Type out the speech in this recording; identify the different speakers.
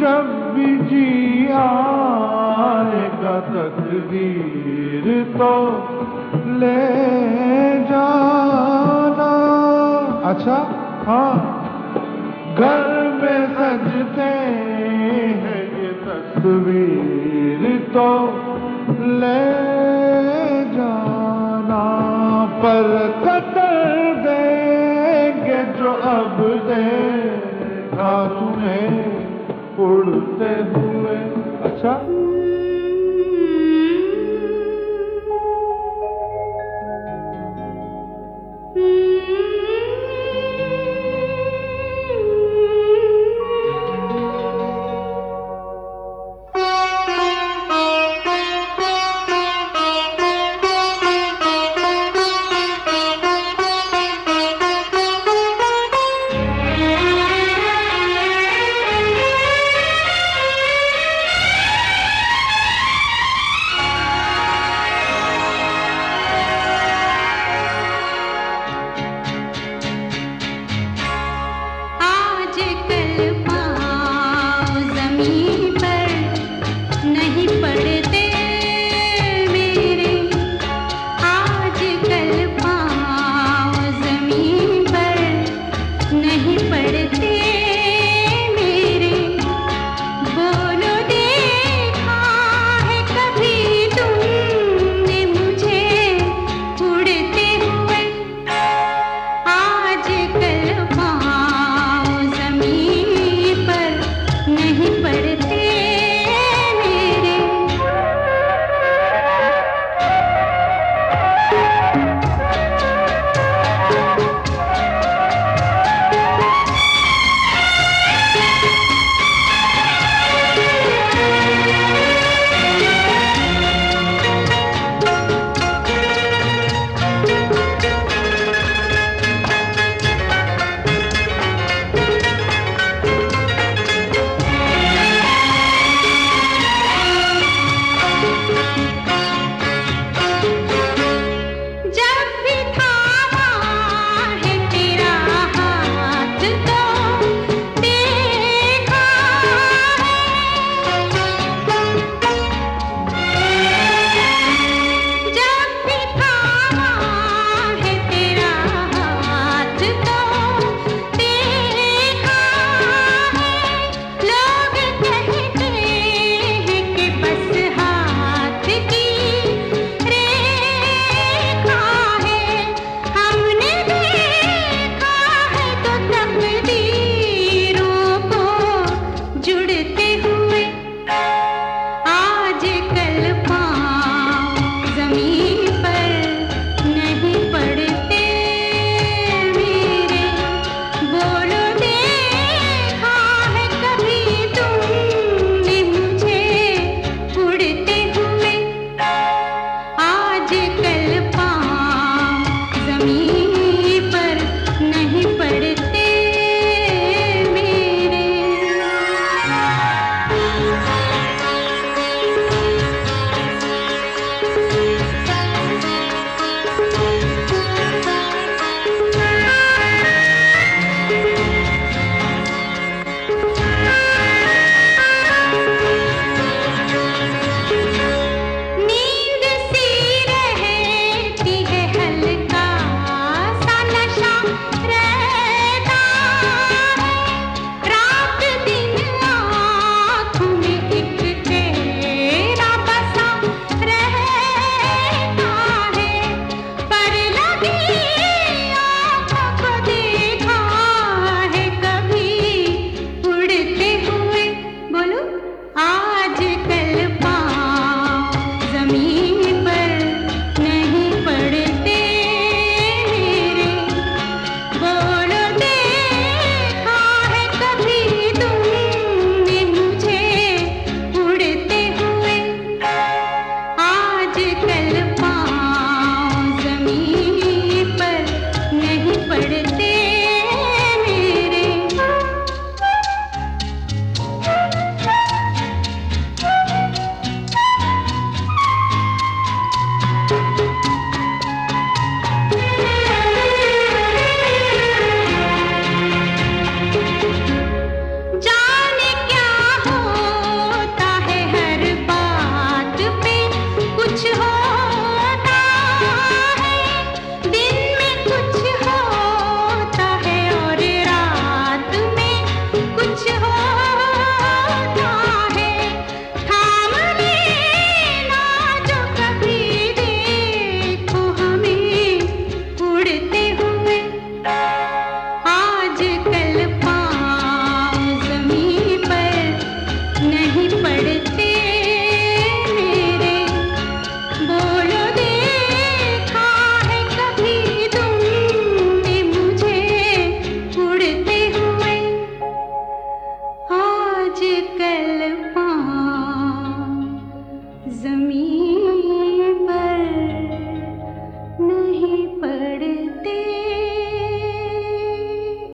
Speaker 1: जब भी जी आएगा तकदीर तो ले जाना। अच्छा हाँ। घर में सजते हैं ये तस्वीर तो ले जाना पर जो